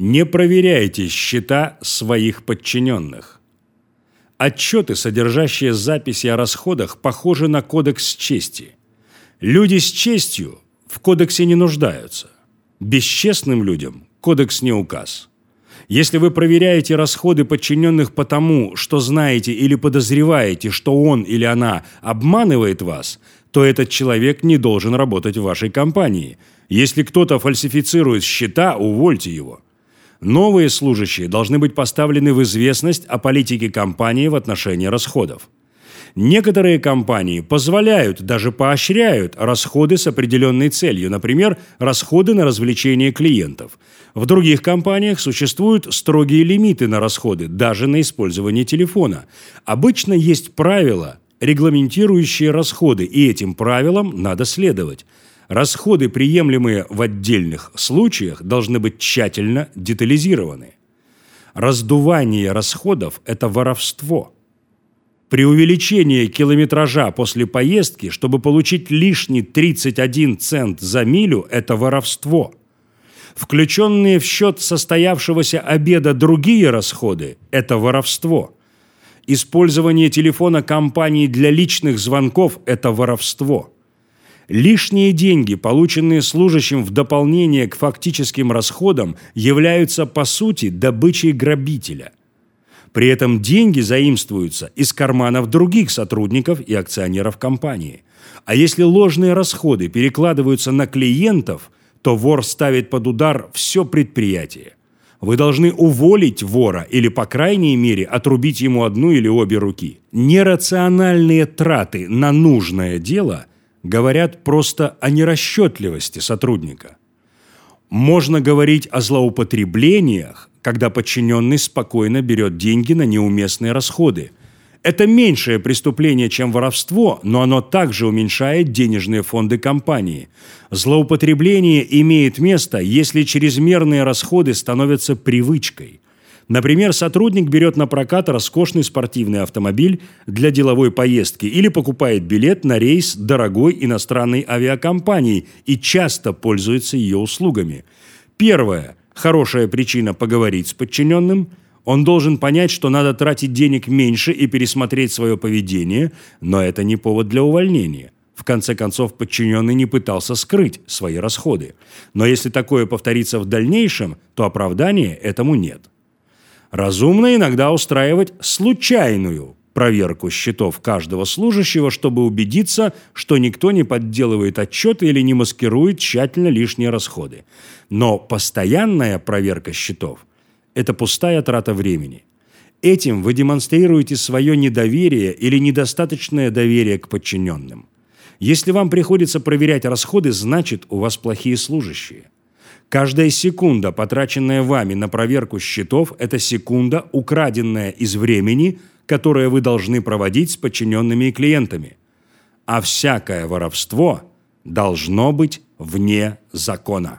Не проверяйте счета своих подчиненных. Отчеты, содержащие записи о расходах, похожи на кодекс чести. Люди с честью в кодексе не нуждаются. Бесчестным людям кодекс не указ. Если вы проверяете расходы подчиненных потому, что знаете или подозреваете, что он или она обманывает вас, то этот человек не должен работать в вашей компании. Если кто-то фальсифицирует счета, увольте его. Новые служащие должны быть поставлены в известность о политике компании в отношении расходов. Некоторые компании позволяют, даже поощряют расходы с определенной целью, например, расходы на развлечение клиентов. В других компаниях существуют строгие лимиты на расходы, даже на использование телефона. Обычно есть правила, регламентирующие расходы, и этим правилам надо следовать. Расходы, приемлемые в отдельных случаях, должны быть тщательно детализированы. Раздувание расходов – это воровство. Преувеличение километража после поездки, чтобы получить лишний 31 цент за милю – это воровство. Включенные в счет состоявшегося обеда другие расходы – это воровство. Использование телефона компании для личных звонков – это воровство. Лишние деньги, полученные служащим в дополнение к фактическим расходам, являются по сути добычей грабителя. При этом деньги заимствуются из карманов других сотрудников и акционеров компании. А если ложные расходы перекладываются на клиентов, то вор ставит под удар все предприятие. Вы должны уволить вора или, по крайней мере, отрубить ему одну или обе руки. Нерациональные траты на нужное дело – говорят просто о нерасчетливости сотрудника. Можно говорить о злоупотреблениях, когда подчиненный спокойно берет деньги на неуместные расходы. Это меньшее преступление, чем воровство, но оно также уменьшает денежные фонды компании. Злоупотребление имеет место, если чрезмерные расходы становятся привычкой – Например, сотрудник берет на прокат роскошный спортивный автомобиль для деловой поездки или покупает билет на рейс дорогой иностранной авиакомпании и часто пользуется ее услугами. Первое. Хорошая причина поговорить с подчиненным. Он должен понять, что надо тратить денег меньше и пересмотреть свое поведение, но это не повод для увольнения. В конце концов, подчиненный не пытался скрыть свои расходы. Но если такое повторится в дальнейшем, то оправдания этому нет. Разумно иногда устраивать случайную проверку счетов каждого служащего, чтобы убедиться, что никто не подделывает отчеты или не маскирует тщательно лишние расходы. Но постоянная проверка счетов – это пустая трата времени. Этим вы демонстрируете свое недоверие или недостаточное доверие к подчиненным. Если вам приходится проверять расходы, значит, у вас плохие служащие – Каждая секунда, потраченная вами на проверку счетов, это секунда, украденная из времени, которое вы должны проводить с подчиненными и клиентами. А всякое воровство должно быть вне закона.